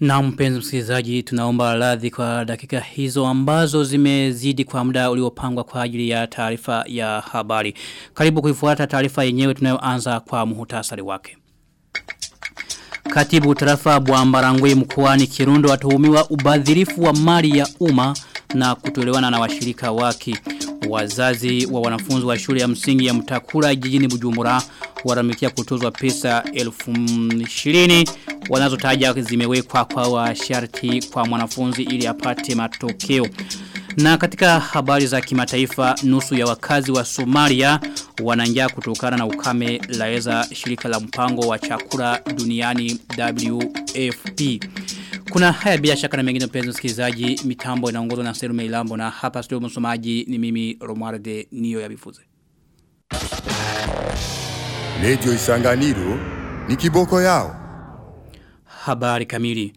Na mpenzi msikilizaji tunaomba radhi kwa dakika hizo ambazo zimezidi kwa muda uliopangwa kwa ajili ya taarifa ya habari. Karibu kuifuata taarifa yenyewe tunayoanza kwa muhutasari wake. Katibu tarafa Bwambarangwe mkoani Kirundo atuhumiwa ubadhirifu wa mali ya umma na kutolewana na washirika wake. Wazazi wa wanafunzi wa shule ya msingi ya Mtakura jijini Bujumbura waramikia kutozwa pesa elfu ishirini wanazotaja zimewekwa kwa washarti kwa mwanafunzi ili apate matokeo. Na katika habari za kimataifa nusu ya wakazi wa Somalia wananjaa kutokana na ukame laeza shirika la mpango wa chakula duniani WFP. Kuna haya bila shaka na mengine mpenzi msikilizaji mitambo inaongozwa na Serume Ilambo na hapa studio msomaji ni mimi romarde Nio ya Bifuze. Lejo Isanganiro ni kiboko yao. Habari kamili.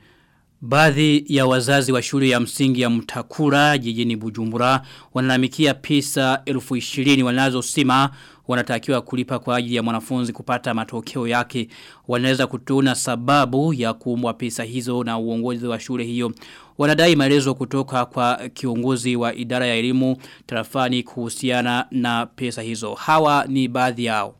Baadhi ya wazazi wa shule ya msingi ya mtakura jijini bujumbura wanalamikia pesa elfu wanazosema wanatakiwa kulipa kwa ajili ya mwanafunzi kupata matokeo yake. Wanaweza kutuna sababu ya kuumbwa pesa hizo na uongozi wa shule hiyo. Wanadai maelezo kutoka kwa kiongozi wa idara ya elimu tarafani kuhusiana na pesa hizo. Hawa ni baadhi yao.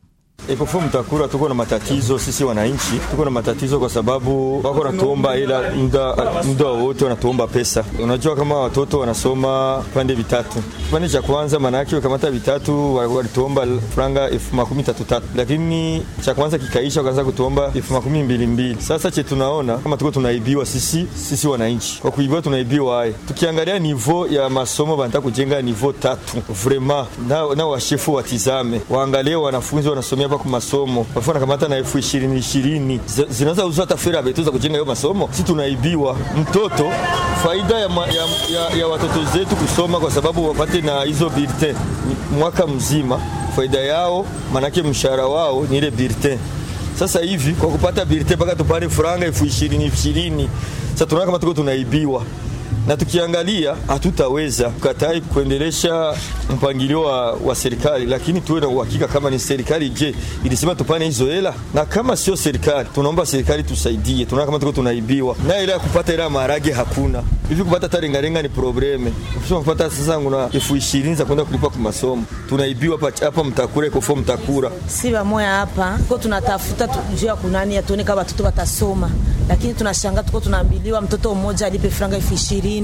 Ekofu mtakura tuko na matatizo sisi wananchi, tuko na matatizo kwa sababu wako natuomba ila muda muda wote wanatuomba pesa. Unajua kama watoto wanasoma pande vitatu. pande cha kwanza manake wakamata vitatu walituomba franga elfu makumi tatu tatu, lakini cha kwanza kikaisha wakaanza kutuomba elfu makumi mbili mbili. Sasa che tunaona kama tuko tunaibiwa sisi sisi wananchi, kwa kuibiwa tunaibiwa hai. Tukiangalia nivo ya masomo wanataka kujenga nivo tatu, vraiment na, na washefu watizame, waangalie wanafunzi wanasomea kwa masomo wafana kamata na elfu ishirini ishirini zinaweza uzwa hata fera betu za kujenga hiyo masomo. Si tunaibiwa mtoto faida ya, ma, ya, ya, ya watoto zetu kusoma kwa sababu wapate na hizo birte mwaka mzima. Faida yao manake mshahara wao ni ile birte. Sasa hivi kwa kupata birte mpaka tupane franga elfu ishirini ishirini. Sasa tunaona kama tuko tunaibiwa na tukiangalia hatutaweza kukatai kuendelesha mpangilio wa, wa serikali, lakini tuwe na uhakika kama ni serikali. Je, ilisema tupane hizo hela? Na kama sio serikali, tunaomba serikali tusaidie. Tunaona kama tuko tunaibiwa na ile ya kupata ile maharage hakuna hivi, kupata hata rengarenga ni probleme. Ukisema kupata sasa nguna elfu ishirini za kwenda kulipa kwa masomo, tunaibiwa hapa hapa. Mtakura ikofo Mtakura, si bamoya hapa ko tunatafuta ya kunani atuone kama watoto watasoma, lakini tunashangaa tuko tunaambiliwa mtoto mmoja alipe franga elfu ishirini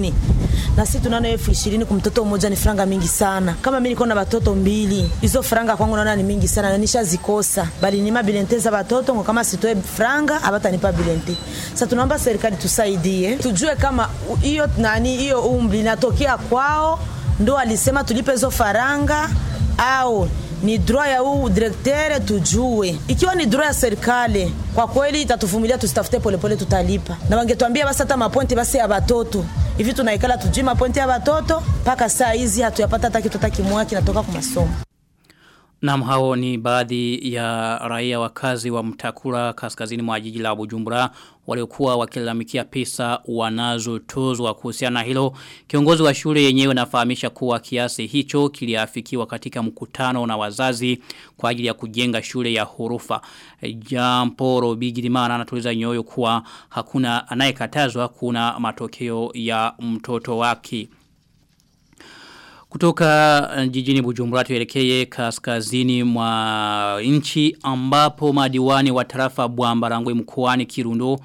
na sisi tunaona elfu ishirini kwa mtoto mmoja ni franga mingi sana. Kama mimi niko na watoto mbili, hizo franga kwangu naona ni mingi sana na nishazikosa, bali nima bilente za watoto ngo kama sitoe franga abatanipa bilente. Sasa tunaomba serikali tusaidie, tujue kama hiyo nani hiyo umri natokea kwao, ndo alisema tulipe hizo faranga au ni droit ya huu directeur tujue. Ikiwa ni droit ya serikali, kwa kweli itatuvumilia, tusitafute polepole, tutalipa. Na wangetuambia basi hata mapointi basi ya watoto hivi, tunaikala tujima pointi ya watoto mpaka saa hizi hatuyapata hata kitu hata kimoja kinatoka kwa masomo. Naam hao ni baadhi ya raia wakazi wa mtakura kaskazini mwa jiji la Bujumbura waliokuwa wakilalamikia pesa wanazotozwa kuhusiana na hilo. Kiongozi wa shule yenyewe nafahamisha kuwa kiasi hicho kiliafikiwa katika mkutano na wazazi kwa ajili ya kujenga shule ya hurufa. Jamporo Bigirimana anatuliza nyoyo kuwa hakuna anayekatazwa kuna matokeo ya mtoto wake. Kutoka jijini Bujumbura tuelekee kaskazini mwa nchi ambapo madiwani wa tarafa Bwambarangwe mkoani Kirundo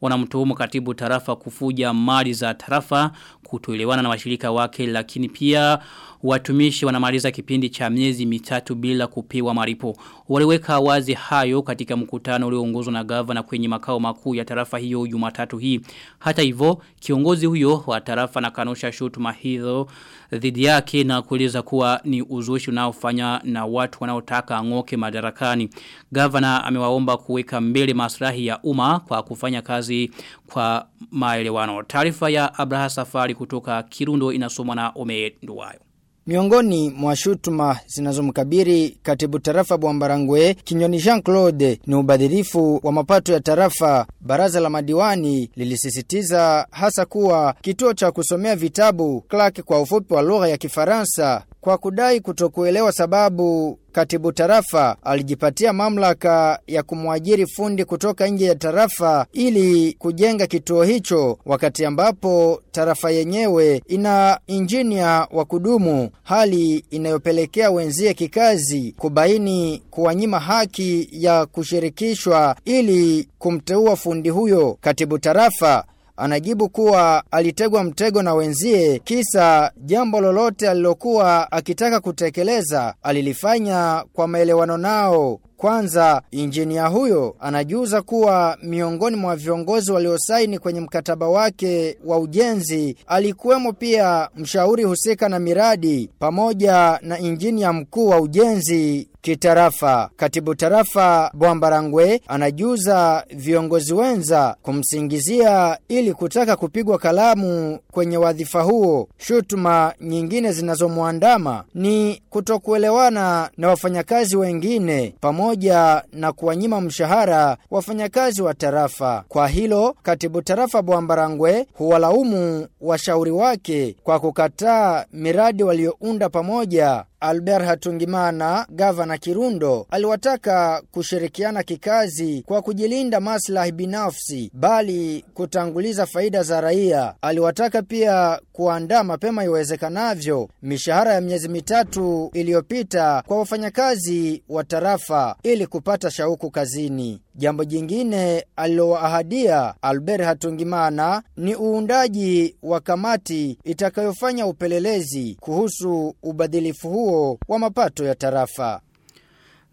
wanamtuhumu katibu tarafa kufuja mali za tarafa kutoelewana na washirika wake lakini pia watumishi wanamaliza kipindi cha miezi mitatu bila kupewa maripo. Waliweka wazi hayo katika mkutano ulioongozwa na gavana kwenye makao makuu ya tarafa hiyo Jumatatu hii. Hata hivyo kiongozi huyo wa tarafa na kanusha shutuma hizo dhidi yake na kueleza kuwa ni uzushi unaofanya na watu wanaotaka angoke madarakani. Gavana amewaomba kuweka mbele maslahi ya umma kwa kufanya kazi kwa maelewano. Taarifa ya Abraha Safari kutoka Kirundo inasomwa na Ome Nduwayo. Miongoni mwa shutuma zinazomkabiri katibu tarafa Bwambarangwe Kinyoni Jean Claude ni ubadhirifu wa mapato ya tarafa. Baraza la madiwani lilisisitiza hasa kuwa kituo cha kusomea vitabu Clark kwa ufupi wa lugha ya Kifaransa kwa kudai kutokuelewa sababu katibu tarafa alijipatia mamlaka ya kumwajiri fundi kutoka nje ya tarafa ili kujenga kituo hicho wakati ambapo tarafa yenyewe ina injinia wa kudumu hali inayopelekea wenzie kikazi kubaini kuwanyima haki ya kushirikishwa ili kumteua fundi huyo katibu tarafa anajibu kuwa alitegwa mtego na wenzie kisa jambo lolote alilokuwa akitaka kutekeleza alilifanya kwa maelewano nao. Kwanza injinia huyo anajuza kuwa miongoni mwa viongozi waliosaini kwenye mkataba wake wa ujenzi alikuwemo pia mshauri husika na miradi pamoja na injinia mkuu wa ujenzi kitarafa. Katibu tarafa Bwambarangwe anajuza viongozi wenza kumsingizia ili kutaka kupigwa kalamu kwenye wadhifa huo. Shutuma nyingine zinazomwandama ni kutokuelewana na wafanyakazi wengine pamoja na kuwanyima mshahara wafanyakazi wa tarafa. Kwa hilo, katibu tarafa Bwambarangwe huwalaumu washauri wake kwa kukataa miradi waliounda pamoja Albert Hatungimana, gavana Kirundo, aliwataka kushirikiana kikazi kwa kujilinda maslahi binafsi, bali kutanguliza faida za raia. Aliwataka pia kuandaa mapema iwezekanavyo mishahara ya miezi mitatu iliyopita kwa wafanyakazi wa tarafa ili kupata shauku kazini. Jambo jingine alilowaahadia Albert Hatungimana ni uundaji wa kamati itakayofanya upelelezi kuhusu ubadhilifu huo wa mapato ya tarafa.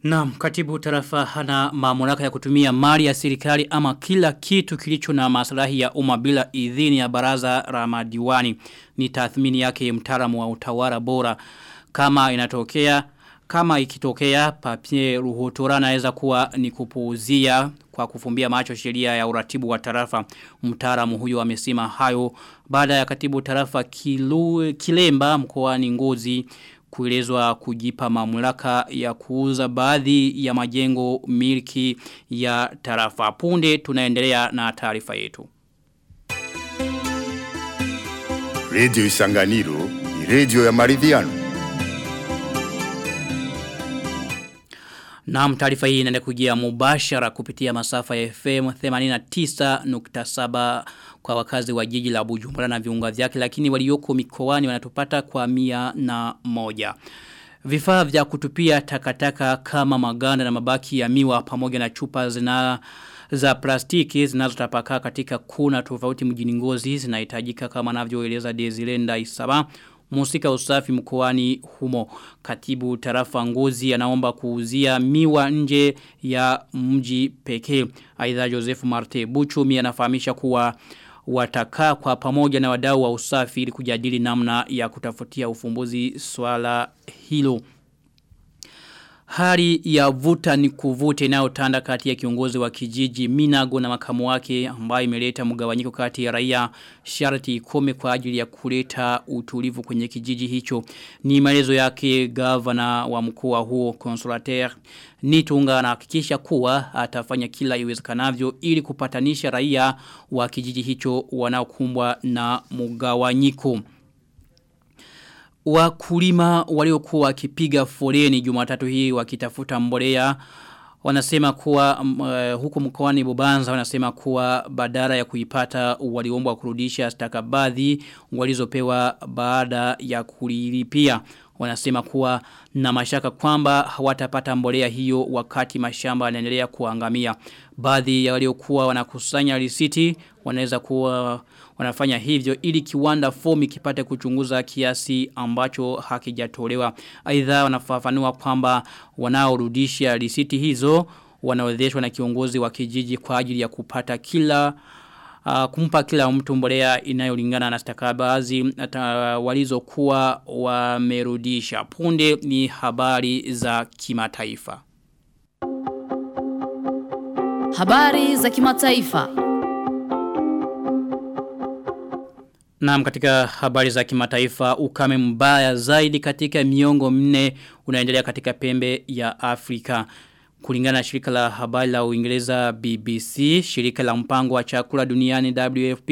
Naam, katibu tarafa hana mamlaka ya kutumia mali ya serikali ama kila kitu kilicho na maslahi ya umma bila idhini ya baraza la madiwani. Ni tathmini yake mtaalamu wa utawara bora kama inatokea kama ikitokea papie ruhutura naweza kuwa ni kupuuzia kwa kufumbia macho sheria ya uratibu wa tarafa mtaalamu huyo amesema hayo baada ya katibu tarafa kilu, kilemba mkoani ngozi kuelezwa kujipa mamlaka ya kuuza baadhi ya majengo milki ya tarafa punde tunaendelea na taarifa yetu Radio Isanganiro ni radio ya maridhiano. Na taarifa hii inaenda kujia mubashara kupitia masafa ya FM 89.7 kwa wakazi wa jiji la Bujumbura na viunga vyake lakini walioko mikoani wanatupata kwa mia na moja. Vifaa vya kutupia takataka kama maganda na mabaki ya miwa pamoja na chupa zina za plastiki zinazotapakaa katika kuna tofauti mjini ngozi zinahitajika kama anavyoeleza Desirenda Isaba Musika usafi mkoani humo katibu tarafa ngozi anaomba kuuzia miwa nje ya mji pekee. Aidha Joseph Marte Buchumi anafahamisha kuwa watakaa kwa pamoja na wadau wa usafi ili kujadili namna ya kutafutia ufumbuzi swala hilo. Hali ya vuta ni kuvute inayotanda kati ya kiongozi wa kijiji Minago na makamu wake ambayo imeleta mgawanyiko kati ya raia sharti ikome kwa ajili ya kuleta utulivu kwenye kijiji hicho. Ni maelezo yake gavana wa mkoa huo Consolateur Nitunga anahakikisha kuwa atafanya kila iwezekanavyo ili kupatanisha raia wa kijiji hicho wanaokumbwa na mgawanyiko. Wakulima waliokuwa wakipiga foleni Jumatatu hii wakitafuta mbolea wanasema kuwa uh, huku mkoani Bubanza wanasema kuwa badala ya kuipata waliombwa kurudisha stakabadhi walizopewa baada ya kulilipia wanasema kuwa na mashaka kwamba hawatapata mbolea hiyo wakati mashamba yanaendelea kuangamia. Baadhi ya waliokuwa wanakusanya risiti wanaweza kuwa wanafanya hivyo ili kiwanda fomi kipate kuchunguza kiasi ambacho hakijatolewa. Aidha wanafafanua kwamba wanaorudisha risiti hizo wanaodheshwa na kiongozi wa kijiji kwa ajili ya kupata kila uh, kumpa kila mtu mbolea inayolingana na stakabadhi walizokuwa wamerudisha. Punde ni habari za kimataifa. Habari za kimataifa. Naam katika habari za kimataifa ukame mbaya zaidi katika miongo minne unaendelea katika pembe ya Afrika. Kulingana na shirika la habari la Uingereza BBC, shirika la mpango wa chakula duniani WFP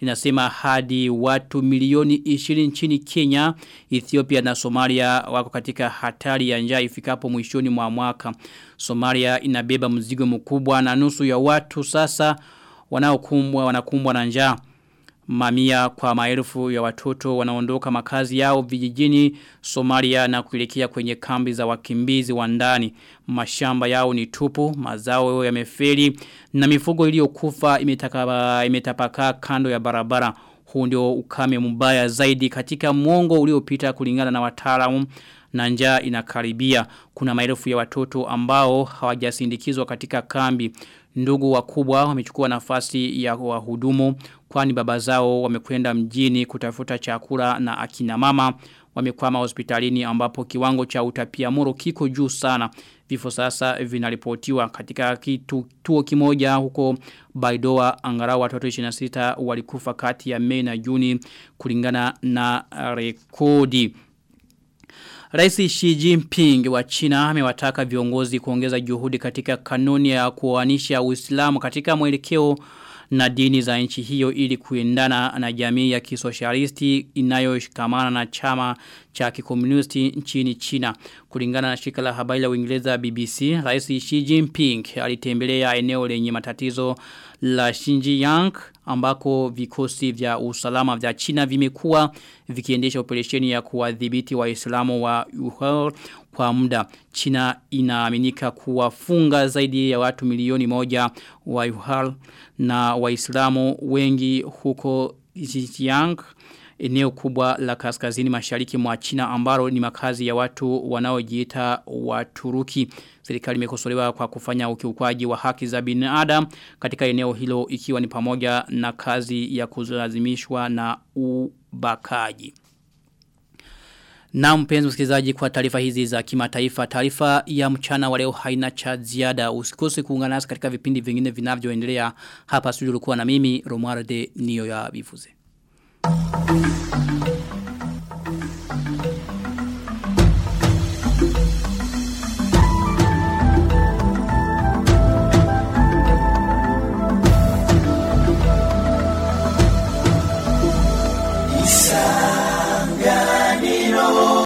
linasema hadi watu milioni 20 nchini Kenya, Ethiopia na Somalia wako katika hatari ya njaa ifikapo mwishoni mwa mwaka. Somalia inabeba mzigo mkubwa na nusu ya watu sasa wanaokumbwa wanakumbwa na njaa. Mamia kwa maelfu ya watoto wanaondoka makazi yao vijijini Somalia na kuelekea kwenye kambi za wakimbizi wa ndani. Mashamba yao ni tupu, mazao yamefeli na mifugo iliyokufa imetapakaa kando ya barabara. Huu ndio ukame mbaya zaidi katika mwongo uliopita kulingana na wataalamu na njaa inakaribia. Kuna maelfu ya watoto ambao hawajasindikizwa katika kambi. Ndugu wakubwa wamechukua nafasi ya wahudumu kwani baba zao wamekwenda mjini kutafuta chakula na akina mama wamekwama hospitalini ambapo kiwango cha utapiamlo kiko juu sana. Vifo sasa vinaripotiwa katika kituo kimoja huko Baidoa angalau watoto 26 walikufa kati ya Mei na Juni kulingana na rekodi. Rais Xi Jinping wa China amewataka viongozi kuongeza juhudi katika kanuni ya kuoanisha Uislamu katika mwelekeo na dini za nchi hiyo ili kuendana na jamii ya kisosialisti inayoshikamana na chama cha kikomunisti nchini China. Kulingana na shirika la habari la Uingereza BBC, Rais Xi Jinping alitembelea eneo lenye matatizo la Xinjiang ambako vikosi vya usalama vya China vimekuwa vikiendesha operesheni ya kuwadhibiti waislamu wa Uyghur kwa muda. China inaaminika kuwafunga zaidi ya watu milioni moja wa Uyghur na waislamu wengi huko Xinjiang eneo kubwa la kaskazini mashariki mwa China ambalo ni makazi ya watu wanaojiita Waturuki. Serikali imekosolewa kwa kufanya ukiukwaji wa haki za binadamu katika eneo hilo ikiwa ni pamoja na kazi ya kulazimishwa na ubakaji. Na mpenzi msikilizaji kwa taarifa hizi za kimataifa, taarifa ya mchana wa leo haina cha ziada. Usikose kuungana nasi katika vipindi vingine vinavyoendelea hapa studio na mimi Romualde Nio ya. Thank you.